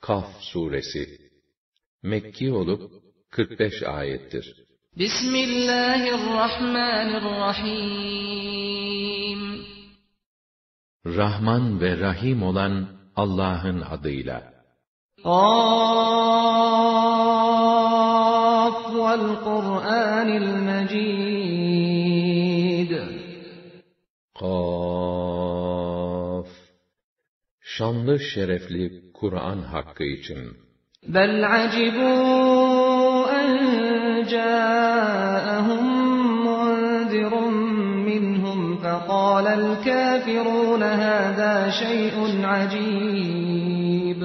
Kaf suresi Mekki olup 45 ayettir. Bismillahirrahmanirrahim Rahman ve Rahim olan Allah'ın adıyla. Kaf vel Kur'anil Mecid Kaf Şanlı şerefli Kur'an hakkı için. Bel acibu en ca'ahum munzirun minhum feqâlel kâfirûne hâzâ şey'un acîb.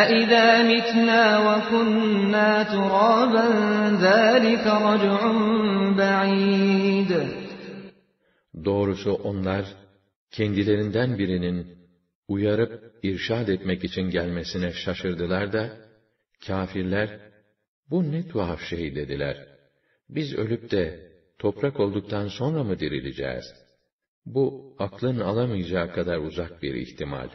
أَإِذَا مِتْنَا وَكُنَّا تُرَابًا ذَٰلِكَ رَجْعٌ بَعِيدٌ Doğrusu onlar, kendilerinden birinin uyarıp irşad etmek için gelmesine şaşırdılar da, kafirler, bu ne tuhaf şey dediler. Biz ölüp de toprak olduktan sonra mı dirileceğiz? Bu aklın alamayacağı kadar uzak bir ihtimal.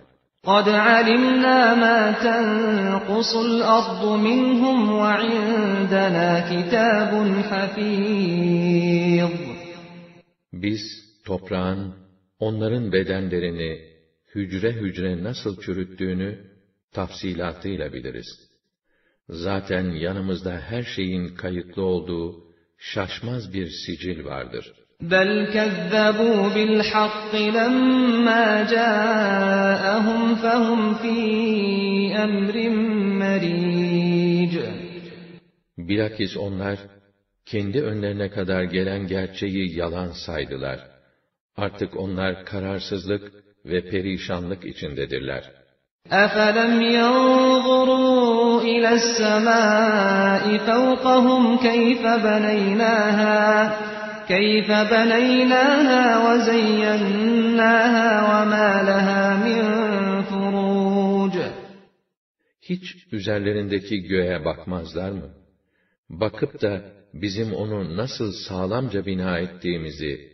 قَدْ عَلِمْنَا مَا تَنْقُصُ الْأَرْضُ مِنْهُمْ وَعِنْدَنَا كِتَابٌ حَفِيظٌ Biz toprağın onların bedenlerini hücre hücre nasıl çürüttüğünü tafsilatıyla biliriz. Zaten yanımızda her şeyin kayıtlı olduğu şaşmaz bir sicil vardır. بَلْ كَذَّبُوا بِالْحَقِّ لَمَّا جَاءَهُمْ فَهُمْ فِي أَمْرٍ مَرِيجٍ Bilakis onlar, kendi önlerine kadar gelen gerçeği yalan saydılar. Artık onlar kararsızlık ve perişanlık içindedirler. أَفَلَمْ يَنْظُرُوا إِلَى السَّمَاءِ فَوْقَهُمْ كَيْفَ بَنَيْنَاهَا كَيْفَ بَنَيْنَاهَا وَزَيَّنَّاهَا وَمَا لَهَا مِنْ فُرُوجٍ Hiç üzerlerindeki göğe bakmazlar mı? Bakıp da bizim onu nasıl sağlamca bina ettiğimizi,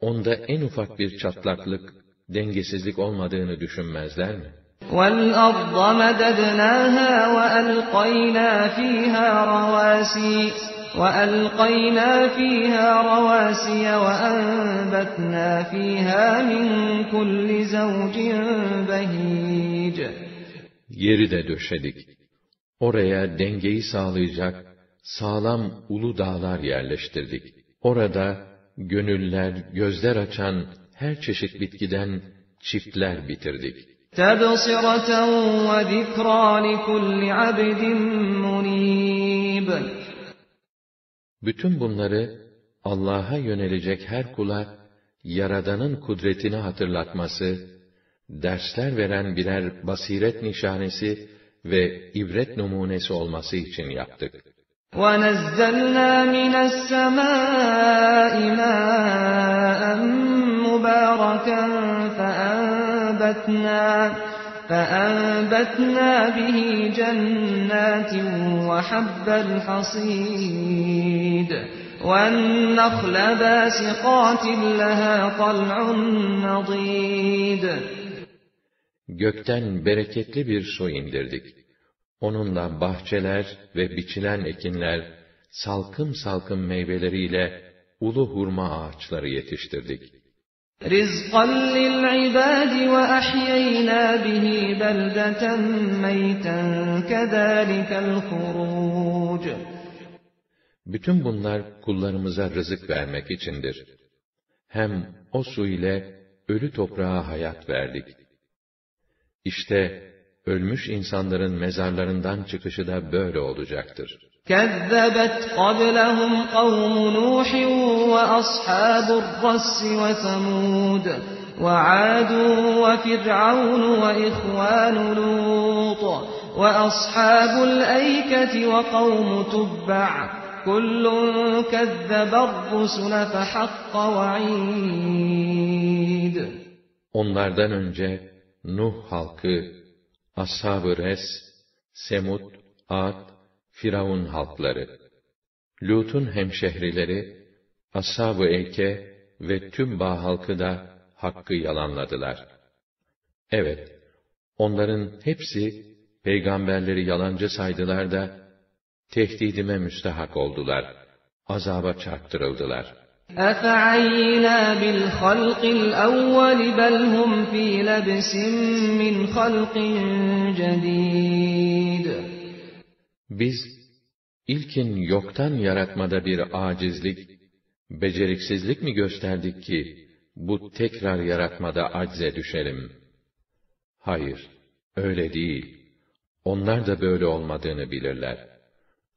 onda en ufak bir çatlaklık, dengesizlik olmadığını düşünmezler mi? وَالْأَرْضَ مَدَدْنَاهَا وَأَلْقَيْنَا فِيهَا رَوَاسِيَ وَأَلْقَيْنَا فِيهَا رَوَاسِيَ وَأَنبَتْنَا فِيهَا مِنْ كُلِّ زَوْجٍ بَهِيجٍ Yeri de döşedik. Oraya dengeyi sağlayacak sağlam ulu dağlar yerleştirdik. Orada gönüller, gözler açan her çeşit bitkiden çiftler bitirdik. تَبْصِرَةً وَذِكْرَى لِكُلِّ عَبْدٍ مُنِيبٍ Bütün bunları Allah'a yönelecek her kula Yaradan'ın kudretini hatırlatması, dersler veren birer basiret nişanesi ve ibret numunesi olması için yaptık. وَنَزَّلْنَا مِنَ السَّمَاءِ مَاءً مُبَارَكًا فَأَنبَتْنَا فَأَنبَتْنَا بِهِ جَنَّاتٍ وَحَبَّ الْحَصِيدِ وَالنَّخْلَ بَاسِقَاتٍ لَهَا طَلْعٌ نَضِيدٌ Gökten bereketli bir su indirdik. Onunla bahçeler ve biçilen ekinler, salkım salkım meyveleriyle ulu hurma ağaçları yetiştirdik. رِزْقًا لِلْعِبَادِ وَأَحْيَيْنَا بِهِ بَلْدَةً مَيْتًا كَذَٰلِكَ الْخُرُوجُ Bütün bunlar kullarımıza rızık vermek içindir. Hem o su ile ölü toprağa hayat verdik. İşte ölmüş insanların mezarlarından çıkışı da böyle olacaktır. كَذَّبَتْ قَبْلَهُمْ قَوْمُ نُوحٍ وَأَصْحَابُ الرَّسِّ وَثَمُودَ وَعَادٌ وَفِرْعَوْنُ وَإِخْوَانُ لُوطٍ وَأَصْحَابُ الْأَيْكَةِ وَقَوْمُ تُبَّعٍ كُلٌّ كَذَّبَ الرُّسُلَ فَحَقَّ وَعِيدِ. Onlardan önce Nuh halkı, Ashab-ı Res, Semud, Ad, Firavun halkları, Lut'un hemşehrileri, Ashab-ı Eyke ve tüm Bağ halkı da hakkı yalanladılar. Evet, onların hepsi peygamberleri yalancı saydılar da, tehdidime müstehak oldular, azaba çarptırıldılar. أَفَعَيِّنَا بِالْخَلْقِ الْأَوَّلِ بَلْ هُمْ فِي لَبْسٍ مِّنْ خَلْقٍ جَدِيدٍ biz, ilkin yoktan yaratmada bir acizlik, beceriksizlik mi gösterdik ki, bu tekrar yaratmada acze düşelim? Hayır, öyle değil. Onlar da böyle olmadığını bilirler.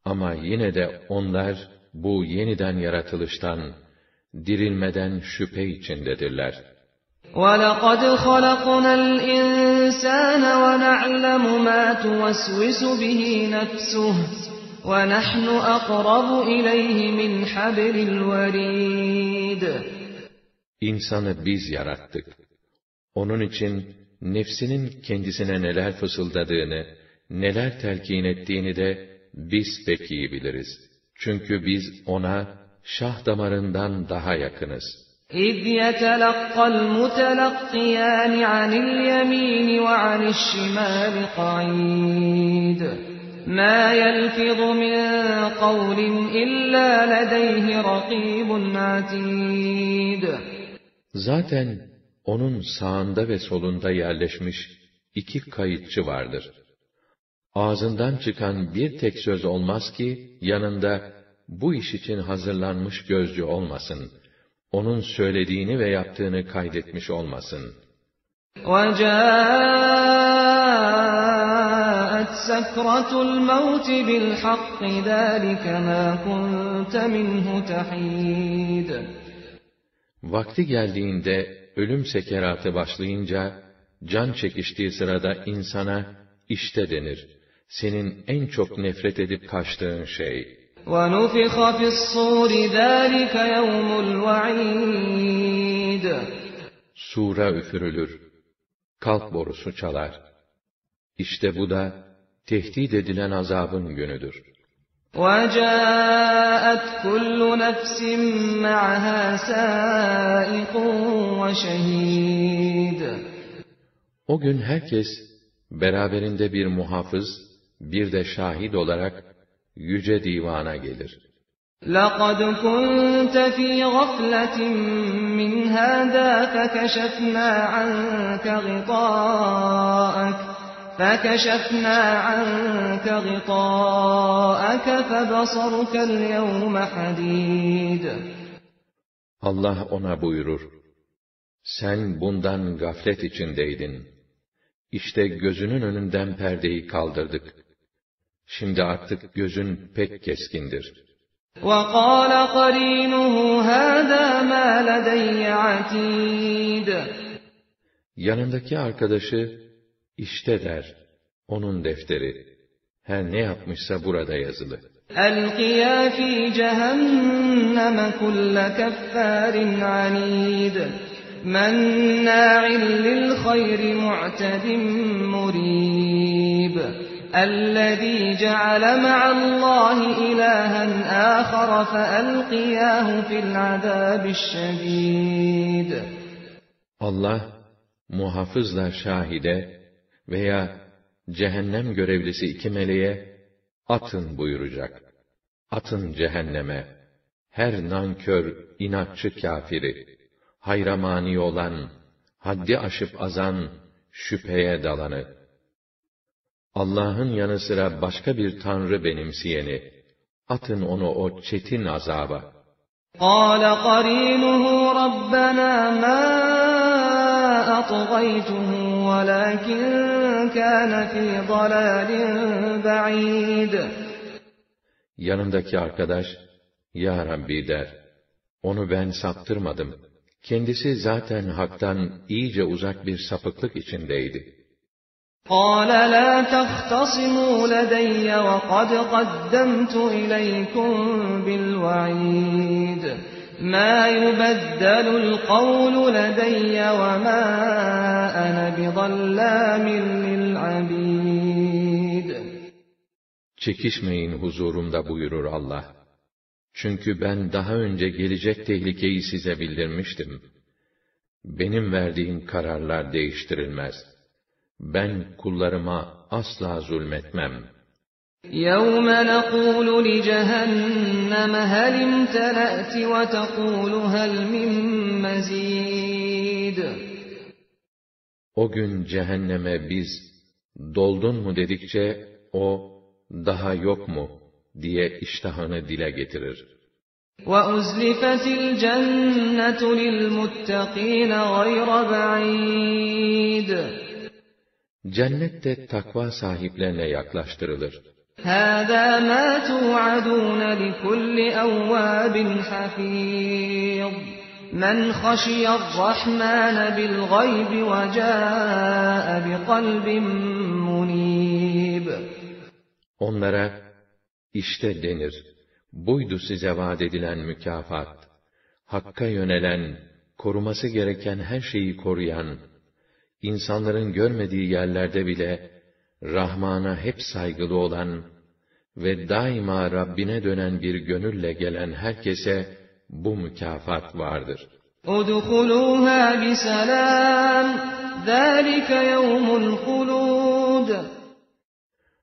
Ama yine de onlar, bu yeniden yaratılıştan, dirilmeden şüphe içindedirler. وَلَقَدْ خَلَقْنَا الْإِنسَانَ وَنَعْلَمُ مَا تُوَسْوِسُ بِهِ نَفْسُهُ وَنَحْنُ أَقْرَبُ إِلَيْهِ مِنْ حَبْلِ الْوَرِيدِ İnsanı biz yarattık. Onun için nefsinin kendisine neler fısıldadığını, neler telkin ettiğini de biz pek iyi biliriz. Çünkü biz ona şah damarından daha yakınız. إِذْ يَتَلَقَّى الْمُتَلَقِّيَانِ عَنِ الْيَمِينِ وَعَنِ الشِّمَالِ قَعِيدٌ مَا يَلْفِظُ مِنْ قَوْلٍ إِلَّا لَدَيْهِ رَقِيبٌ عَتِيدٌ Zaten onun sağında ve solunda yerleşmiş iki kayıtçı vardır. Ağzından çıkan bir tek söz olmaz ki, yanında bu iş için hazırlanmış gözcü olmasın. Onun söylediğini ve yaptığını kaydetmiş olmasın. وَجَاءَتْ سَكْرَةُ الْمَوْتِ بِالْحَقِّ ذَٰلِكَ مَا كُنْتَ مِنْهُ تَحِيدٌ Vakti geldiğinde ölüm sekeratı başlayınca, can çekiştiği sırada insana, işte denir. Senin en çok nefret edip kaçtığın şey. وَنُفِخَ فِي الصُّورِ ذَٰلِكَ يَوْمُ الْوَعِيدِ Sura üfürülür. Kalk borusu çalar. İşte bu da, tehdit edilen azabın günüdür. وَجَاءَتْ كُلُّ نَفْسٍ مَّعَهَا سَائِقٌ وَشَهِيدٌ O gün herkes, beraberinde bir muhafız, bir de şahit olarak, yüce divana gelir. لَقَدْ كُنْتَ فِي غَفْلَةٍ مِّنْ هَٰذَا فَكَشَفْنَا عَنكَ غِطَاءَكَ فَكَشَفْنَا عَنكَ غِطَاءَكَ فَبَصَرُكَ الْيَوْمَ حَدِيدٌ Allah ona buyurur, sen bundan gaflet içindeydin. İşte gözünün önünden perdeyi kaldırdık. Şimdi artık gözün pek keskindir. وَقَالَ قَرِينُهُ هَٰذَا مَا لَدَيَّ عَتِيدٌ Yanındaki arkadaşı, işte der, onun defteri. Her ne yapmışsa burada yazılı. أَلْقِيَا فِي جَهَنَّمَ كُلَّ كَفَّارٍ عَنِيدٍ مَّنَّاعٍ لِّلْخَيْرِ مُعْتَدٍ مُّرِيبٍ الَّذِي جَعَلَ مَعَ اللَّهِ إِلَٰهًا آخَرَ فَأَلْقِيَاهُ فِي الْعَذَابِ الشَّدِيدِ Allah, muhafızla şahide veya cehennem görevlisi iki meleğe, atın buyuracak. Atın cehenneme, her nankör, inatçı kafiri, hayramani olan, haddi aşıp azan, şüpheye dalanı, Allah'ın yanı sıra başka bir tanrı benimseyeni, atın onu o çetin azaba. قَالَ قَرِينُهُ رَبَّنَا مَا أَطْغَيْتُهُ وَلَٰكِن كَانَ فِي ضَلَالٍ بَعِيدٍ Yanındaki arkadaş, Ya Rabbi der, onu ben saptırmadım. Kendisi zaten haktan iyice uzak bir sapıklık içindeydi. قَالَ لَا تَخْتَصِمُوا لَدَيَّ وَقَدْ قَدَّمْتُ إِلَيْكُم بِالْوَعِيدِ مَا يُبَدَّلُ الْقَوْلُ لَدَيَّ وَمَا أَنَا بِظَلَّامٍ لِّلْعَبِيدِ Çekişmeyin huzurumda buyurur Allah. Çünkü ben daha önce gelecek tehlikeyi size bildirmiştim. Benim verdiğim kararlar değiştirilmez. ben kullarıma asla zulmetmem. يَوْمَ نَقُولُ لِجَهَنَّمَ هَلِ امْتَلَأْتِ وَتَقُولُ هَلْ مِن مَّزِيدٍ O gün cehenneme biz, doldun mu dedikçe, o, daha yok mu, diye iştahını dile getirir. وَأُزْلِفَتِ الْجَنَّةُ لِلْمُتَّقِينَ غَيْرَ بَعِيدٍ Cennet de takva sahiplerine yaklaştırılır. هَذَا مَا تُوعَدُونَ لِكُلِّ أَوَّابٍ حَفِيظٍ مَنْ خَشِيَ الرَّحْمَنَ بِالْغَيْبِ وَجَاءَ بِقَلْبٍ مُنِيبٍ Onlara, işte denir, buydu size vaat edilen mükafat. Hakka yönelen, koruması gereken her şeyi koruyan, insanların görmediği yerlerde bile, Rahman'a hep saygılı olan ve daima Rabbine dönen bir gönülle gelen herkese bu mükafat vardır. اُدْخُلُوهَا بِسَلَامٍ ذَٰلِكَ يَوْمُ الْخُلُودِ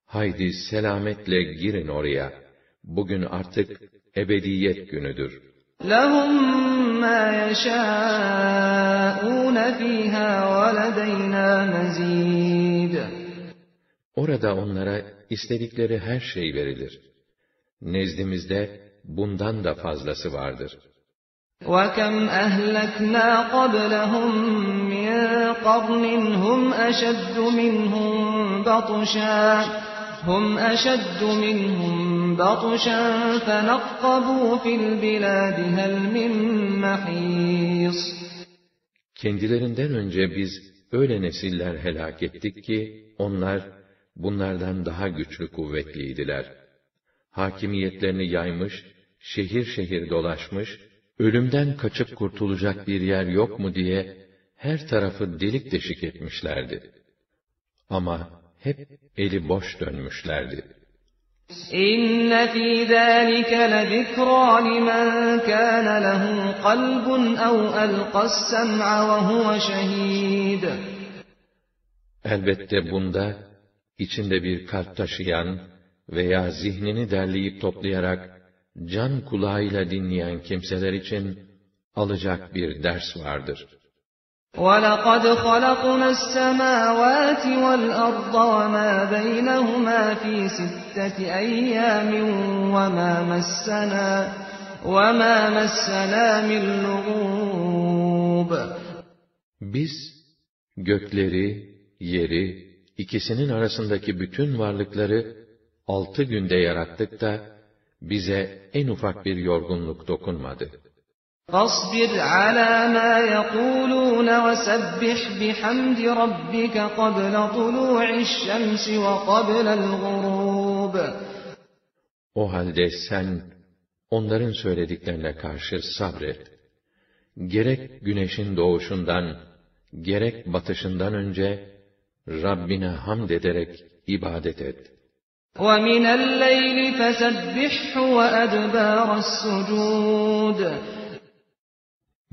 Haydi selametle girin oraya. Bugün artık ebediyet günüdür. لَهُم مَّا يَشَاءُونَ فِيهَا وَلَدَيْنَا مَزِيدٌ Orada onlara istedikleri her şey verilir. Nezdimizde bundan da fazlası vardır. وَكَمْ أَهْلَكْنَا قَبْلَهُم مِّن قَرْنٍ هُمْ أَشَدُّ مِنْهُم بَطْشًا هُمْ أَشَدُّ مِنْهُم بَطْشًا فَنَقَّبُوا فِي الْبِلَادِ هَلْ مِن مَّحِيصٍ Kendilerinden önce biz öyle nesiller helak ettik ki, onlar bunlardan daha güçlü kuvvetliydiler. Hakimiyetlerini yaymış, şehir şehir dolaşmış, ölümden kaçıp kurtulacak bir yer yok mu diye her tarafı delik deşik etmişlerdi. Ama hep eli boş dönmüşlerdi. İnne fî zâlike ledikrâ limen kâne lehu kalbun ev elqas-sem'a ve huve şehîd. Elbette bunda, içinde bir kalp taşıyan veya zihnini derleyip toplayarak, can kulağıyla dinleyen kimseler için alacak bir ders vardır.'' وَلَقَدْ خَلَقْنَا السَّمَاوَاتِ وَالْأَرْضَ وَمَا بَيْنَهُمَا فِي سِتَّةِ أَيَّامٍ وَمَا مَسَّنَا وَمَا مَسَّنَا مِن لُغُوبٍ Biz, gökleri, yeri, ikisinin arasındaki bütün varlıkları altı günde yarattık da, bize en ufak bir yorgunluk dokunmadı. فاصبر على ما يقولون وسبح بحمد ربك قبل طلوع الشمس وقبل الغروب O halde sen, onların söylediklerine karşı sabret. Gerek güneşin doğuşundan, gerek batışından önce, Rabbine hamd ederek ibadet et. وَمِنَ اللَّيْلِ فَسَبِّحْهُ وَأَدْبَارَ السُّجُودِ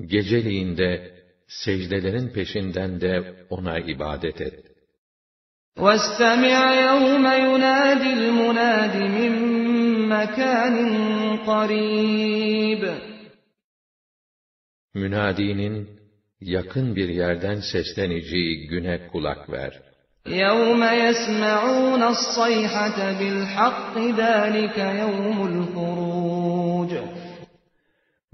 Geceliğin de, secdelerin peşinden de ona ibadet et. وَاسْتَمِعْ يَوْمَ يُنَادِ الْمُنَادِ مِن مَّكَانٍ قَرِيبٍ Münadinin, yakın bir yerden sesleneceği güne kulak ver. يَوْمَ يَسْمَعُونَ الصَّيْحَةَ بِالْحَقِّ ذَٰلِكَ يَوْمُ الْخُرُوجِ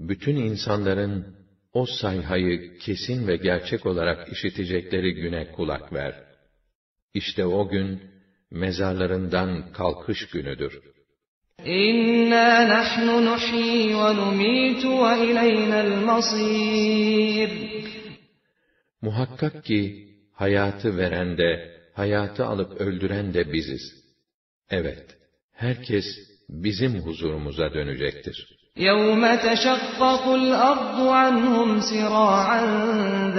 Bütün insanların, o sayhayı kesin ve gerçek olarak işitecekleri güne kulak ver. İşte o gün, mezarlarından kalkış günüdür. İnna nahnu nuhyi ve numitu ve ilayna'l masir. Muhakkak ki, hayatı veren de, hayatı alıp öldüren de biziz. Evet, herkes bizim huzurumuza dönecektir. يَوْمَ تَشَقَّقُ الْأَرْضُ عَنْهُمْ سِرَاعًا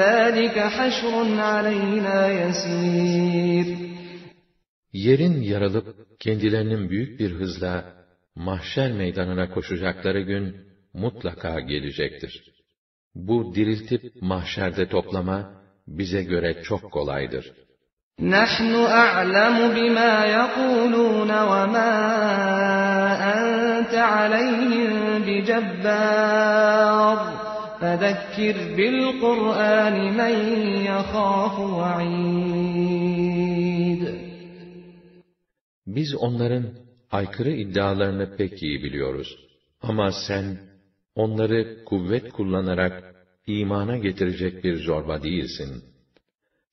ذَٰلِكَ حَشْرٌ عَلَيْنَا يَسِيرٌ Yerin yarılıp kendilerinin büyük bir hızla mahşer meydanına koşacakları gün mutlaka gelecektir. Bu diriltip mahşerde toplama bize göre çok kolaydır. نحن أعلم بما يقولون وما أنت عليهم بجبار فذكر بالقرآن من يخاف وعيد Biz onların aykırı iddialarını pek iyi biliyoruz. Ama sen onları kuvvet kullanarak imana getirecek bir zorba değilsin.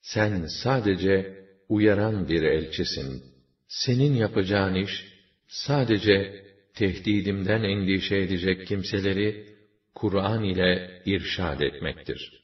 Sen sadece uyaran bir elçisin. Senin yapacağın iş sadece tehdidimden endişe edecek kimseleri Kur'an ile irşad etmektir.